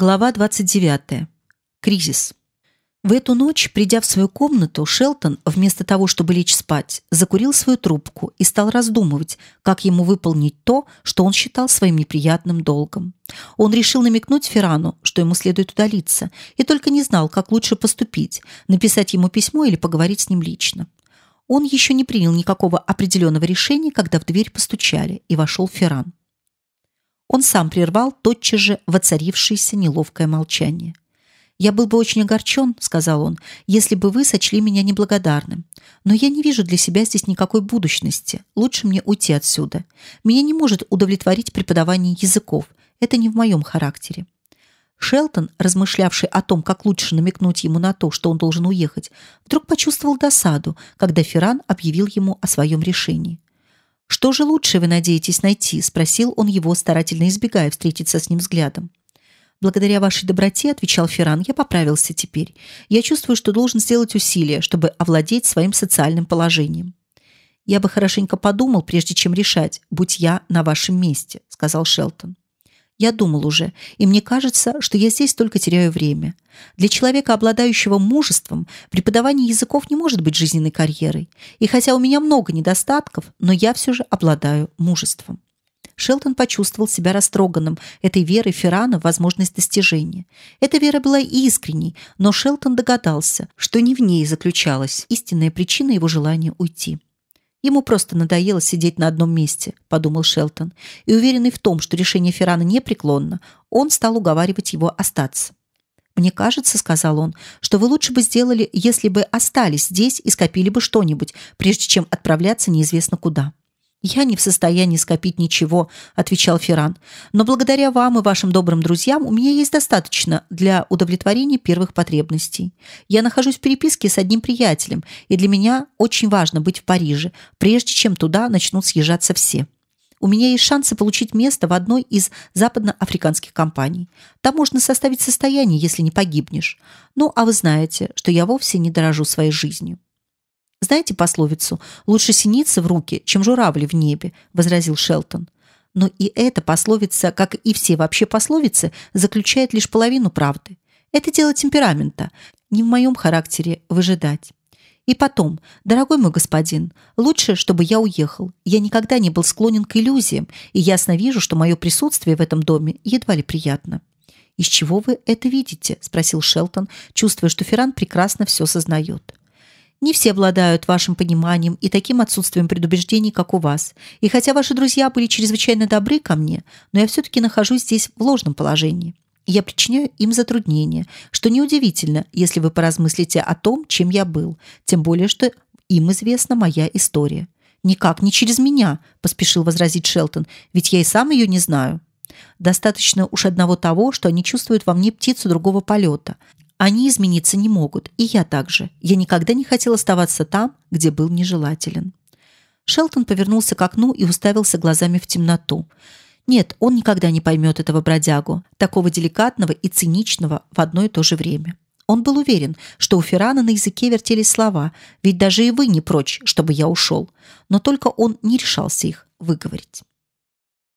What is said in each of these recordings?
Глава 29. Кризис. В эту ночь, придя в свою комнату, Шелтон, вместо того, чтобы лечь спать, закурил свою трубку и стал раздумывать, как ему выполнить то, что он считал своим неприятным долгом. Он решил намекнуть Ферану, что ему следует удалиться, и только не знал, как лучше поступить: написать ему письмо или поговорить с ним лично. Он еще не принял никакого определенного решения, когда в дверь постучали, и вошел Ферран. Он сам прервал тотчас же воцарившееся неловкое молчание. «Я был бы очень огорчен, — сказал он, — если бы вы сочли меня неблагодарным. Но я не вижу для себя здесь никакой будущности. Лучше мне уйти отсюда. Меня не может удовлетворить преподавание языков. Это не в моем характере». Шелтон, размышлявший о том, как лучше намекнуть ему на то, что он должен уехать, вдруг почувствовал досаду, когда Ферран объявил ему о своем решении. Что же лучше вы надеетесь найти? – спросил он его, старательно избегая встретиться с ним взглядом. Благодаря вашей доброте, отвечал Ферран, я поправился теперь. Я чувствую, что должен сделать усилия, чтобы овладеть своим социальным положением. Я бы хорошенько подумал, прежде чем решать, будь я на вашем месте, сказал Шелтон. Я думал уже, и мне кажется, что я здесь только теряю время. Для человека, обладающего мужеством, преподавание языков не может быть жизненной карьерой. И хотя у меня много недостатков, но я все же обладаю мужеством. Шелтон почувствовал себя растроганным этой верой Феррана в возможность достижения. Эта вера была искренней, но Шелтон догадался, что не в ней заключалась истинная причина его желания уйти. Ему просто надоело сидеть на одном месте, подумал Шелтон, и уверенный в том, что решение Феррана непреклонно, он стал уговаривать его остаться. Мне кажется, сказал он, что вы лучше бы сделали, если бы остались здесь и скопили бы что-нибудь, прежде чем отправляться неизвестно куда. Я не в состоянии скопить ничего, отвечал Ферран. Но благодаря вам и вашим добрым друзьям у меня есть достаточно для удовлетворения первых потребностей. Я нахожусь в переписке с одним приятелем, и для меня очень важно быть в Париже, прежде чем туда начнут съезжаться все. У меня есть шансы получить место в одной из западноафриканских компаний. Там можно составить состояние, если не погибнешь. Ну, а вы знаете, что я вовсе не дорожу своей жизнью. Знаете пословицу «Лучше синица в руки, чем журавли в небе», – возразил Шелтон. Но и эта пословица, как и все вообще пословицы, заключает лишь половину правды. Это дело темперамента. Не в моем характере выжидать. И потом, дорогой мой господин, лучше, чтобы я уехал. Я никогда не был склонен к иллюзиям, и ясно вижу, что мое присутствие в этом доме едва ли приятно. Из чего вы это видите? – спросил Шелтон, чувствуя, что Ферран прекрасно все сознает. Не все обладают вашим пониманием и таким отсутствием предубеждений, как у вас. И хотя ваши друзья были чрезвычайно добры ко мне, но я все-таки нахожусь здесь в ложном положении. Я причиняю им затруднения, что неудивительно, если вы поразмыслите о том, чем я был, тем более что им известна моя история. Никак не через меня, поспешил возразить Шелтон, ведь я и сам ее не знаю. Достаточно уж одного того, что они чувствуют во мне птицу другого полета, они измениться не могут, и я также. Я никогда не хотел оставаться там, где был нежелателен. Шелтон повернулся к окну и уставился глазами в темноту. Нет, он никогда не поймет этого бродягу, такого деликатного и циничного в одно и то же время. Он был уверен, что у Феррана на языке вертелись слова, ведь даже и вы не прочь, чтобы я ушел. Но только он не решался их выговорить.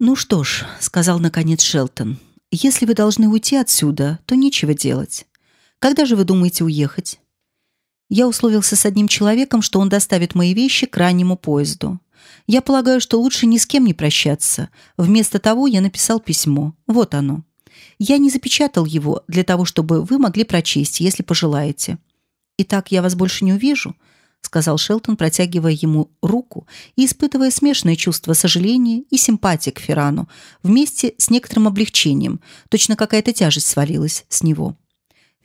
Ну что ж, сказал наконец Шелтон, если вы должны уйти отсюда, то нечего делать. Когда же вы думаете уехать? Я условился с одним человеком, что он доставит мои вещи к раннему поезду. Я полагаю, что лучше ни с кем не прощаться. Вместо того я написал письмо. Вот оно. Я не запечатал его для того, чтобы вы могли прочесть, если пожелаете. Итак, я вас больше не увижу, сказал Шелтон, протягивая ему руку и испытывая смешанное чувство сожаления и симпатии к Ферану, вместе с некоторым облегчением. Точно какая-то тяжесть свалилась с него.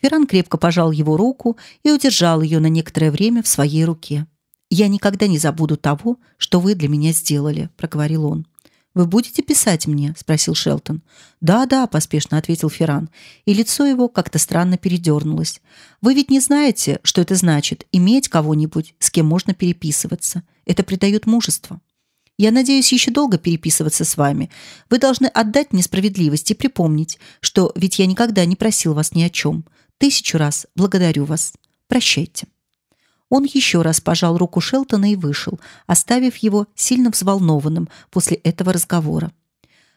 Ферран крепко пожал его руку и удержал ее на некоторое время в своей руке. Я никогда не забуду того, что вы для меня сделали, проговорил он. Вы будете писать мне? – спросил Шелтон. Да, да, поспешно ответил Ферран, и лицо его как-то странно передернулось. Вы ведь не знаете, что это значит иметь кого-нибудь, с кем можно переписываться. Это придает мужество. Я надеюсь еще долго переписываться с вами. Вы должны отдать мне справедливость и припомнить, что ведь я никогда не просил вас ни о чем. Тысячу раз благодарю вас. Прощайте. Он еще раз пожал руку Шелтона и вышел, оставив его сильно взволнованным после этого разговора.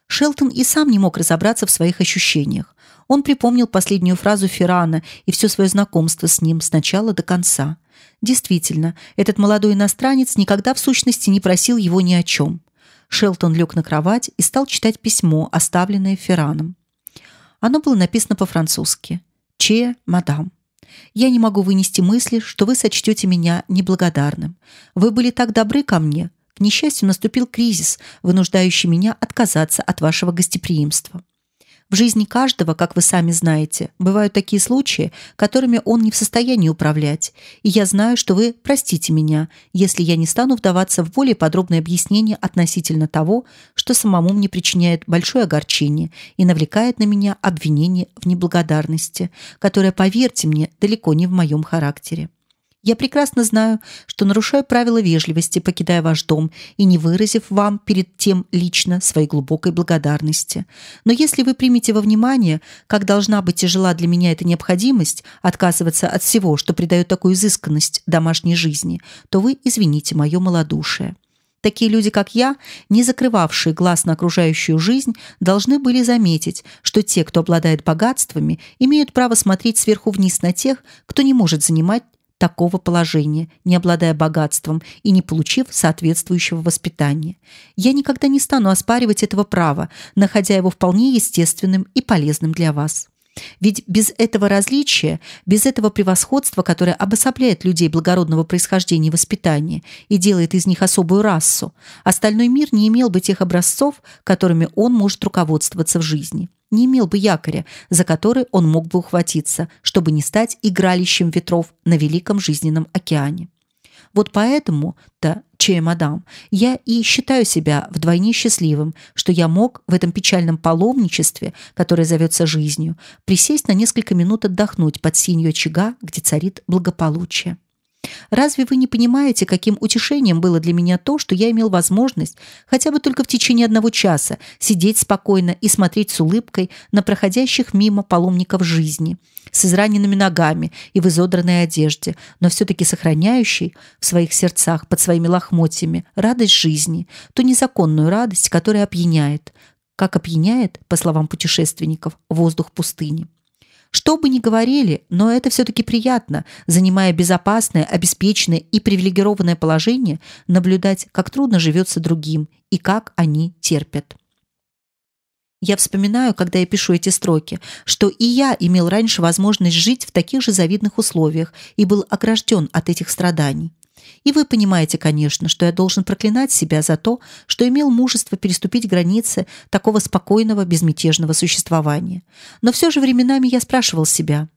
Шелтон и сам не мог разобраться в своих ощущениях. Он припомнил последнюю фразу Феррана и все свое знакомство с ним с начала до конца. Действительно, этот молодой иностранец никогда в сущности не просил его ни о чем. Шелтон лег на кровать и стал читать письмо, оставленное Ферраном. Оно было написано по-французски. «Че, мадам». Я не могу вынести мысли, что вы сочтете меня неблагодарным. Вы были так добры ко мне. К несчастью, наступил кризис, вынуждающий меня отказаться от вашего гостеприимства. В жизни каждого, как вы сами знаете, бывают такие случаи, которыми он не в состоянии управлять. И я знаю, что вы простите меня, если я не стану вдаваться в более подробные объяснения относительно того, что самому мне причиняет большое огорчение и навлекает на меня обвинение в неблагодарности, которое, поверьте мне, далеко не в моем характере. Я прекрасно знаю, что нарушаю правила вежливости, покидая ваш дом и не выразив вам перед тем лично своей глубокой благодарности. Но если вы примете во внимание, как должна быть тяжела для меня эта необходимость отказываться от всего, что придает такую изысканность домашней жизни, то вы извините мое малодушие. Такие люди, как я, не закрывавшие глаз на окружающую жизнь, должны были заметить, что те, кто обладает богатствами, имеют право смотреть сверху вниз на тех, кто не может занимать такого положения, не обладая богатством и не получив соответствующего воспитания. Я никогда не стану оспаривать этого права, находя его вполне естественным и полезным для вас. Ведь без этого различия, без этого превосходства, которое обособляет людей благородного происхождения и воспитания и делает из них особую расу, остальной мир не имел бы тех образцов, которыми он может руководствоваться в жизни не имел бы якоря, за который он мог бы ухватиться, чтобы не стать игралищем ветров на великом жизненном океане. Вот поэтому-то, чей мадам, я и считаю себя вдвойне счастливым, что я мог в этом печальном паломничестве, которое зовется жизнью, присесть на несколько минут отдохнуть под синью очага, где царит благополучие. Разве вы не понимаете, каким утешением было для меня то, что я имел возможность хотя бы только в течение одного часа сидеть спокойно и смотреть с улыбкой на проходящих мимо паломников жизни, с израненными ногами и в изодранной одежде, но все-таки сохраняющий в своих сердцах под своими лохмотьями радость жизни, ту незаконную радость, которая опьяняет, как опьяняет, по словам путешественников, воздух пустыни. Что бы ни говорили, но это все-таки приятно, занимая безопасное, обеспеченное и привилегированное положение, наблюдать, как трудно живется другим и как они терпят. Я вспоминаю, когда я пишу эти строки, что и я имел раньше возможность жить в таких же завидных условиях и был огражден от этих страданий. И вы понимаете, конечно, что я должен проклинать себя за то, что имел мужество переступить границы такого спокойного, безмятежного существования. Но все же временами я спрашивал себя,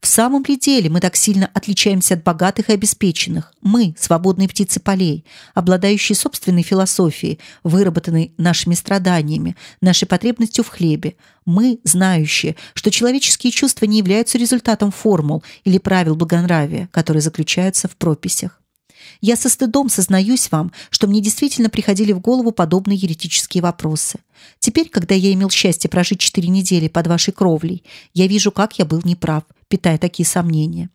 в самом ли деле мы так сильно отличаемся от богатых и обеспеченных? Мы, свободные птицы полей, обладающие собственной философией, выработанной нашими страданиями, нашей потребностью в хлебе. Мы, знающие, что человеческие чувства не являются результатом формул или правил благонравия, которые заключаются в прописях. Я со стыдом сознаюсь вам, что мне действительно приходили в голову подобные еретические вопросы. Теперь, когда я имел счастье прожить четыре недели под вашей кровлей, я вижу, как я был неправ, питая такие сомнения.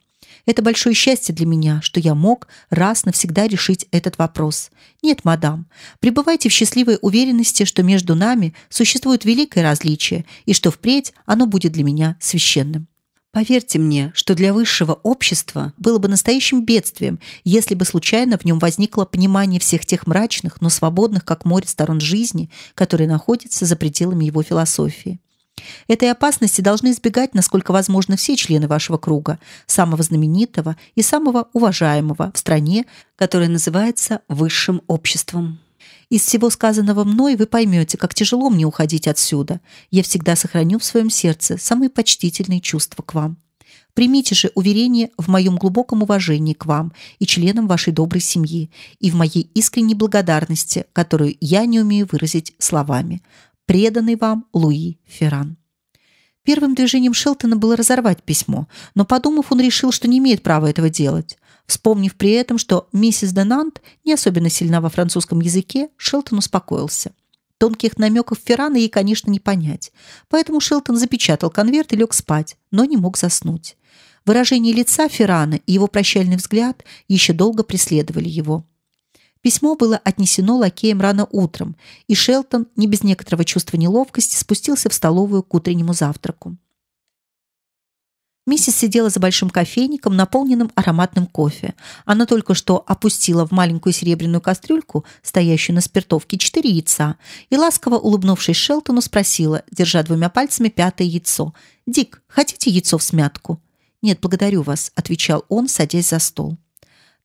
Это большое счастье для меня, что я мог раз навсегда решить этот вопрос. Нет, мадам, пребывайте в счастливой уверенности, что между нами существует великое различие и что впредь оно будет для меня священным. Поверьте мне, что для высшего общества было бы настоящим бедствием, если бы случайно в нем возникло понимание всех тех мрачных, но свободных, как море, сторон жизни, которые находятся за пределами его философии. Этой опасности должны избегать, насколько возможно, все члены вашего круга, самого знаменитого и самого уважаемого в стране, которая называется высшим обществом. Из всего сказанного мной вы поймете, как тяжело мне уходить отсюда. Я всегда сохраню в своем сердце самые почтительные чувства к вам. Примите же уверение в моем глубоком уважении к вам и членам вашей доброй семьи и в моей искренней благодарности, которую я не умею выразить словами. Преданный вам Луи Ферран. Первым движением Шелтона было разорвать письмо, но подумав, он решил, что не имеет права этого делать. Вспомнив при этом, что миссис Денант не особенно сильна во французском языке, Шелтон успокоился. Тонких намеков Феррана ей, конечно, не понять. Поэтому Шелтон запечатал конверт и лег спать, но не мог заснуть. Выражение лица Феррана и его прощальный взгляд еще долго преследовали его. Письмо было отнесено лакеем рано утром, и Шелтон, не без некоторого чувства неловкости, спустился в столовую к утреннему завтраку. Миссис сидела за большим кофейником, наполненным ароматным кофе. Она только что опустила в маленькую серебряную кастрюльку, стоящую на спиртовке, четыре яйца, и ласково улыбнувшись Шелтону, спросила, держа двумя пальцами пятое яйцо: "Дик, хотите яйцо в смятку?" "Нет, благодарю вас", отвечал он, садясь за стол.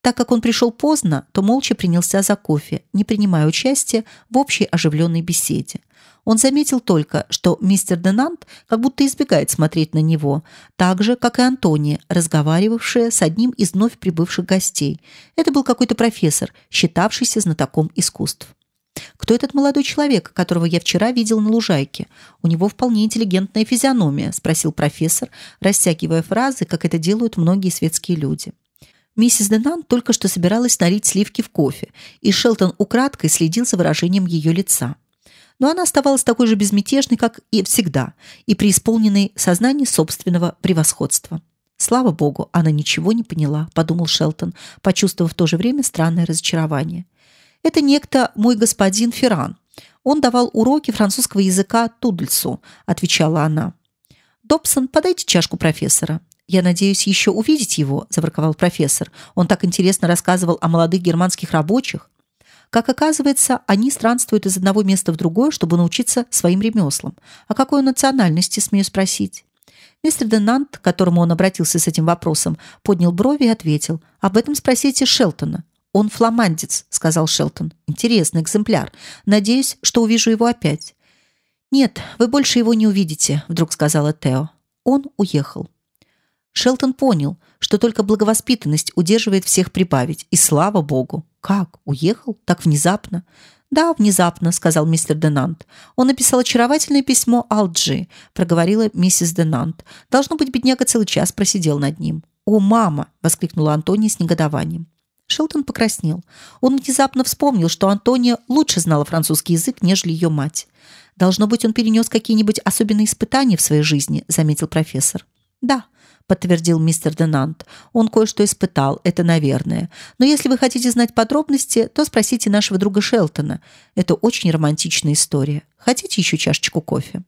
Так как он пришел поздно, то молча принялся за кофе, не принимая участия в общей оживленной беседе. Он заметил только, что мистер Денант как будто избегает смотреть на него, так же, как и Антония, разговаривавшая с одним из вновь прибывших гостей. Это был какой-то профессор, считавшийся знатоком искусств. Кто этот молодой человек, которого я вчера видел на лужайке? У него вполне интеллигентная физиономия, спросил профессор, растягивая фразы, как это делают многие светские люди. Миссис Денан только что собиралась налить сливки в кофе, и Шелтон украдкой следил за выражением ее лица. Но она оставалась такой же безмятежной, как и всегда, и преисполненной сознания собственного превосходства. Слава богу, она ничего не поняла, подумал Шелтон, почувствовав в то же время странное разочарование. Это некто мой господин Ферран. Он давал уроки французского языка Тудельсу, отвечала она. Добсон, подайте чашку профессора. Я надеюсь еще увидеть его, заворковал профессор. Он так интересно рассказывал о молодых германских рабочих. Как оказывается, они странствуют из одного места в другое, чтобы научиться своим ремеслам. А какой национальности, смею спросить? Мистер Денант, к которому он обратился с этим вопросом, поднял брови и ответил: "Об этом спросите Шелтона. Он фламандец", сказал Шелтон. "Интересный экземпляр. Надеюсь, что увижу его опять". "Нет, вы больше его не увидите", вдруг сказала Тео. Он уехал. Шелтон понял, что только благовоспитанность удерживает всех прибавить, и слава богу. Как? Уехал? Так внезапно? Да, внезапно, сказал мистер Денант. Он написал очаровательное письмо Алджи, проговорила миссис Денант. Должно быть, бедняга целый час просидел над ним. О, мама, воскликнула Антония с негодованием. Шелтон покраснел. Он внезапно вспомнил, что Антония лучше знала французский язык, нежели ее мать. Должно быть, он перенес какие-нибудь особенные испытания в своей жизни, заметил профессор. Да, подтвердил мистер Денант. Он кое-что испытал, это наверное. Но если вы хотите знать подробности, то спросите нашего друга Шелтона. Это очень романтичная история. Хотите еще чашечку кофе?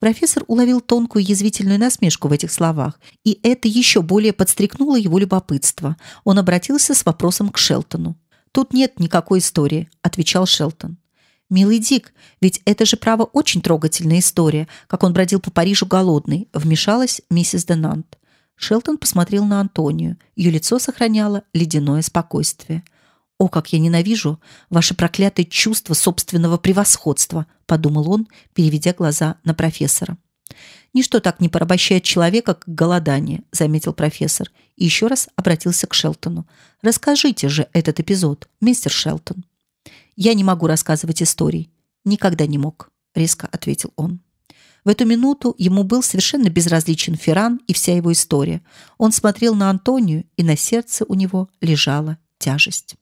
Профессор уловил тонкую язвительную насмешку в этих словах, и это еще более подстрекнуло его любопытство. Он обратился с вопросом к Шелтону. Тут нет никакой истории, отвечал Шелтон. Милый Дик, ведь это же право очень трогательная история, как он бродил по Парижу голодный, вмешалась миссис Денант. Шелтон посмотрел на Антонию. Ее лицо сохраняло ледяное спокойствие. О, как я ненавижу ваше проклятое чувство собственного превосходства, подумал он, переведя глаза на профессора. Ничто так не порабощает человека, как голодание, заметил профессор и еще раз обратился к Шелтону. Расскажите же этот эпизод, мистер Шелтон. Я не могу рассказывать историй. Никогда не мог, резко ответил он. В эту минуту ему был совершенно безразличен Ферран и вся его история. Он смотрел на Антонию, и на сердце у него лежала тяжесть.